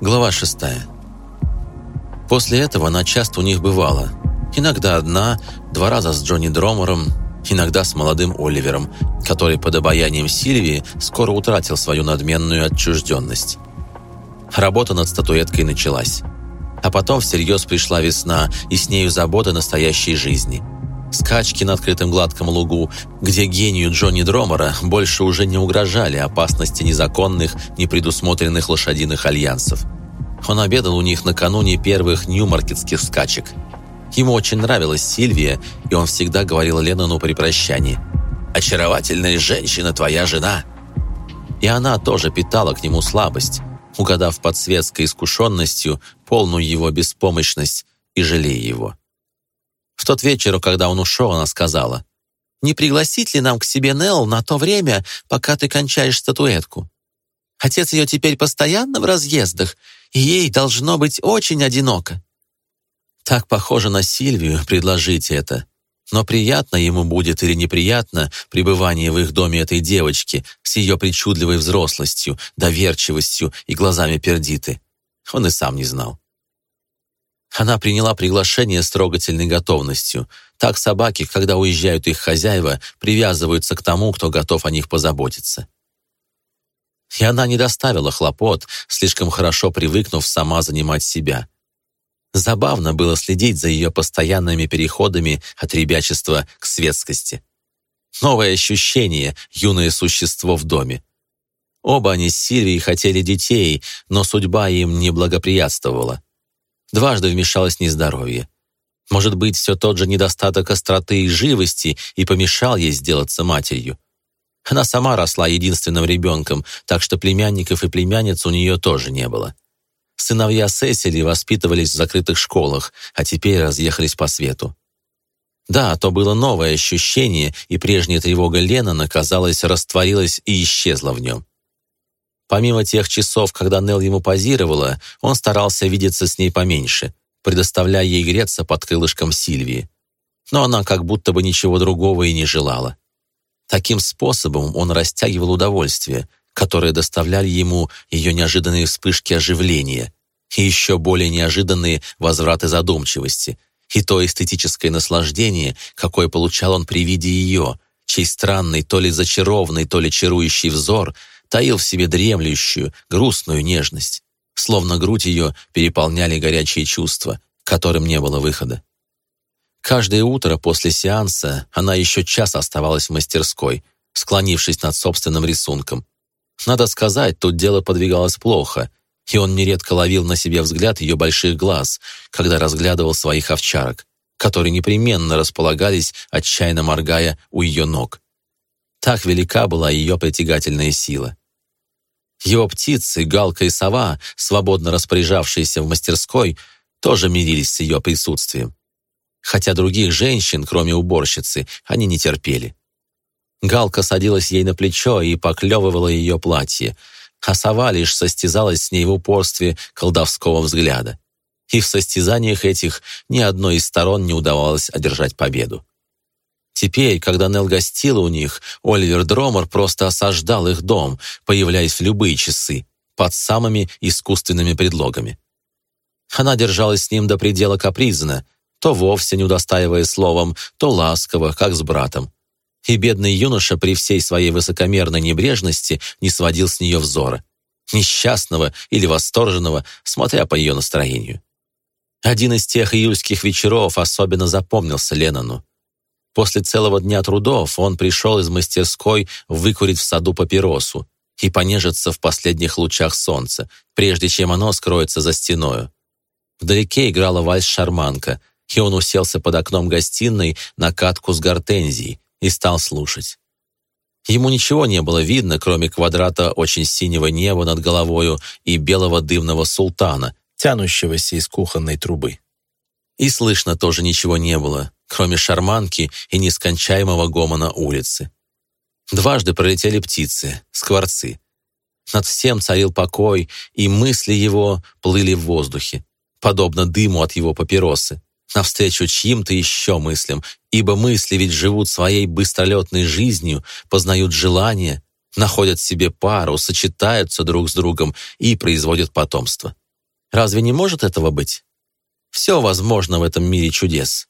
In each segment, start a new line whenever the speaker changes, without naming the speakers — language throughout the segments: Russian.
Глава 6. После этого она часто у них бывала. Иногда одна, два раза с Джонни Дромером, иногда с молодым Оливером, который под обаянием Сильвии скоро утратил свою надменную отчужденность. Работа над статуэткой началась. А потом всерьез пришла весна, и с нею забота настоящей жизни. Скачки на открытом гладком лугу, где гению Джонни Дромера больше уже не угрожали опасности незаконных, непредусмотренных лошадиных альянсов. Он обедал у них накануне первых ньюмаркетских скачек. Ему очень нравилась Сильвия, и он всегда говорил Леннону при прощании. «Очаровательная женщина, твоя жена!» И она тоже питала к нему слабость, угадав под светской искушенностью полную его беспомощность и жалея его. В тот вечер, когда он ушел, она сказала, «Не пригласить ли нам к себе Нелл на то время, пока ты кончаешь статуэтку? Отец ее теперь постоянно в разъездах, и ей должно быть очень одиноко». Так похоже на Сильвию предложить это. Но приятно ему будет или неприятно пребывание в их доме этой девочки с ее причудливой взрослостью, доверчивостью и глазами пердиты. Он и сам не знал. Она приняла приглашение с трогательной готовностью. Так собаки, когда уезжают их хозяева, привязываются к тому, кто готов о них позаботиться. И она не доставила хлопот, слишком хорошо привыкнув сама занимать себя. Забавно было следить за ее постоянными переходами от ребячества к светскости. Новое ощущение, юное существо в доме. Оба они с Сильвией хотели детей, но судьба им не благоприятствовала. Дважды вмешалось нездоровье. Может быть, все тот же недостаток остроты и живости и помешал ей сделаться матерью. Она сама росла единственным ребенком, так что племянников и племянниц у нее тоже не было. Сыновья Сесили воспитывались в закрытых школах, а теперь разъехались по свету. Да, то было новое ощущение, и прежняя тревога Леннона, казалось, растворилась и исчезла в нем. Помимо тех часов, когда Нелл ему позировала, он старался видеться с ней поменьше, предоставляя ей греться под крылышком Сильвии. Но она как будто бы ничего другого и не желала. Таким способом он растягивал удовольствие, которое доставляли ему ее неожиданные вспышки оживления и еще более неожиданные возвраты задумчивости, и то эстетическое наслаждение, какое получал он при виде ее, чей странный, то ли зачарованный, то ли чарующий взор таил в себе дремлющую, грустную нежность. Словно грудь ее переполняли горячие чувства, которым не было выхода. Каждое утро после сеанса она еще час оставалась в мастерской, склонившись над собственным рисунком. Надо сказать, тут дело подвигалось плохо, и он нередко ловил на себе взгляд ее больших глаз, когда разглядывал своих овчарок, которые непременно располагались, отчаянно моргая у ее ног. Так велика была ее притягательная сила. Его птицы, галка и сова, свободно распоряжавшиеся в мастерской, тоже мирились с ее присутствием. Хотя других женщин, кроме уборщицы, они не терпели. Галка садилась ей на плечо и поклевывала ее платье, а сова лишь состязалась с ней в упорстве колдовского взгляда. И в состязаниях этих ни одной из сторон не удавалось одержать победу. Теперь, когда Нелл гостила у них, Оливер Дромер просто осаждал их дом, появляясь в любые часы, под самыми искусственными предлогами. Она держалась с ним до предела капризно, то вовсе не удостаивая словом, то ласково, как с братом. И бедный юноша при всей своей высокомерной небрежности не сводил с нее взора, несчастного или восторженного, смотря по ее настроению. Один из тех июльских вечеров особенно запомнился Леннону. После целого дня трудов он пришел из мастерской выкурить в саду папиросу и понежиться в последних лучах солнца, прежде чем оно скроется за стеною. Вдалеке играла вальс-шарманка, и он уселся под окном гостиной на катку с гортензией и стал слушать. Ему ничего не было видно, кроме квадрата очень синего неба над головою и белого дымного султана, тянущегося из кухонной трубы. И слышно тоже ничего не было, кроме шарманки и нескончаемого гомона улицы. Дважды пролетели птицы, скворцы. Над всем царил покой, и мысли его плыли в воздухе, подобно дыму от его папиросы, навстречу чьим-то еще мыслям, ибо мысли ведь живут своей быстролетной жизнью, познают желания, находят себе пару, сочетаются друг с другом и производят потомство. Разве не может этого быть? Все возможно в этом мире чудес.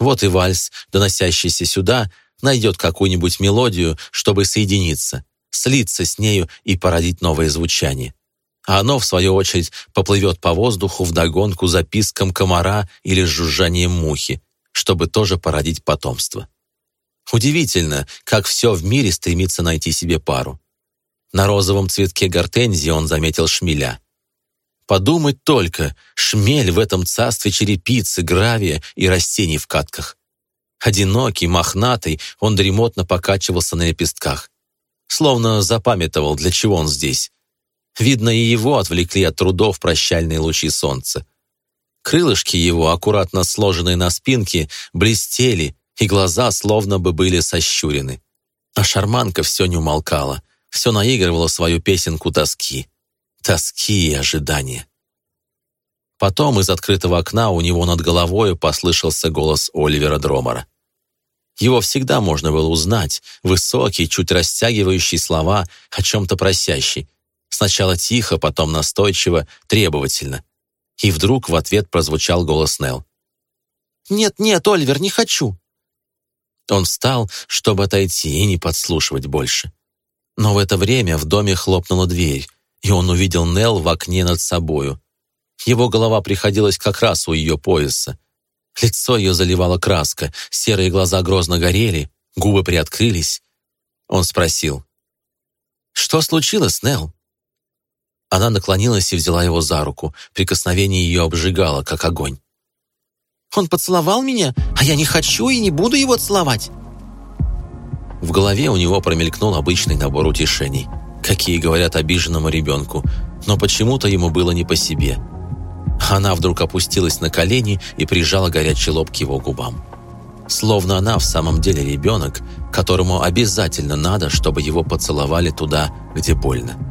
Вот и вальс, доносящийся сюда, найдет какую-нибудь мелодию, чтобы соединиться, слиться с нею и породить новое звучание. А оно, в свою очередь, поплывет по воздуху вдогонку запискам комара или жужжанием мухи, чтобы тоже породить потомство. Удивительно, как все в мире стремится найти себе пару. На розовом цветке гортензии он заметил шмеля. Подумать только, шмель в этом царстве черепицы, гравия и растений в катках. Одинокий, мохнатый, он дремотно покачивался на лепестках. Словно запамятовал, для чего он здесь. Видно, и его отвлекли от трудов прощальные лучи солнца. Крылышки его, аккуратно сложенные на спинке, блестели, и глаза словно бы были сощурены. А шарманка все не умолкала, все наигрывала свою песенку тоски. Тоски и ожидания. Потом из открытого окна у него над головой послышался голос Оливера Дромора. Его всегда можно было узнать, высокий, чуть растягивающий слова, о чем-то просящий. Сначала тихо, потом настойчиво, требовательно. И вдруг в ответ прозвучал голос Нелл. «Нет, нет, Оливер, не хочу!» Он встал, чтобы отойти и не подслушивать больше. Но в это время в доме хлопнула дверь, и он увидел Нелл в окне над собою. Его голова приходилась как раз у ее пояса. Лицо ее заливала краска, серые глаза грозно горели, губы приоткрылись. Он спросил, «Что случилось, Нелл?» Она наклонилась и взяла его за руку. Прикосновение ее обжигало, как огонь. «Он поцеловал меня, а я не хочу и не буду его целовать!» В голове у него промелькнул обычный набор утешений, какие говорят обиженному ребенку, но почему-то ему было не по себе. Она вдруг опустилась на колени и прижала горячий лоб к его губам. Словно она в самом деле ребенок, которому обязательно надо, чтобы его поцеловали туда, где больно.